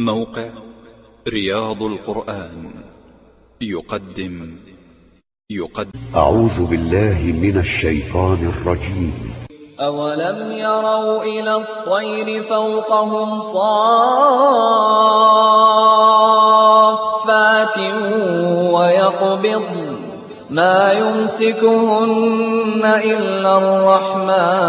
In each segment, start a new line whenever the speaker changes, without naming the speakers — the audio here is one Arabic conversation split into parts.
موقع رياض القرآن. يقدم. يقدم.
أعوذ بالله من الشيطان الرجيم.
أولم يروا إلى الطير فوقهم صافات ويقبض. ما يمسكهن إلا الرحمن.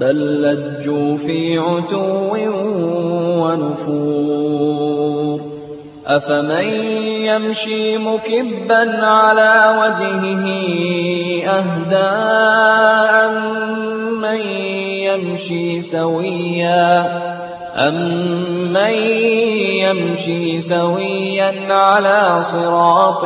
بل لجوا في عتو ونفور. أفمن يمشي مكبا على وجهه أهدى أمن يمشي سويا أمن يمشي سويا على صراط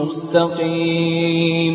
مستقيم.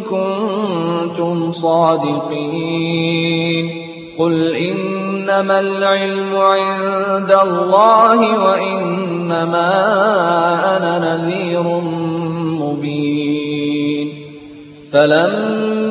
كنتم صادقين. قل إنما العلم عند الله وإنما أنا نذير مبين. فلما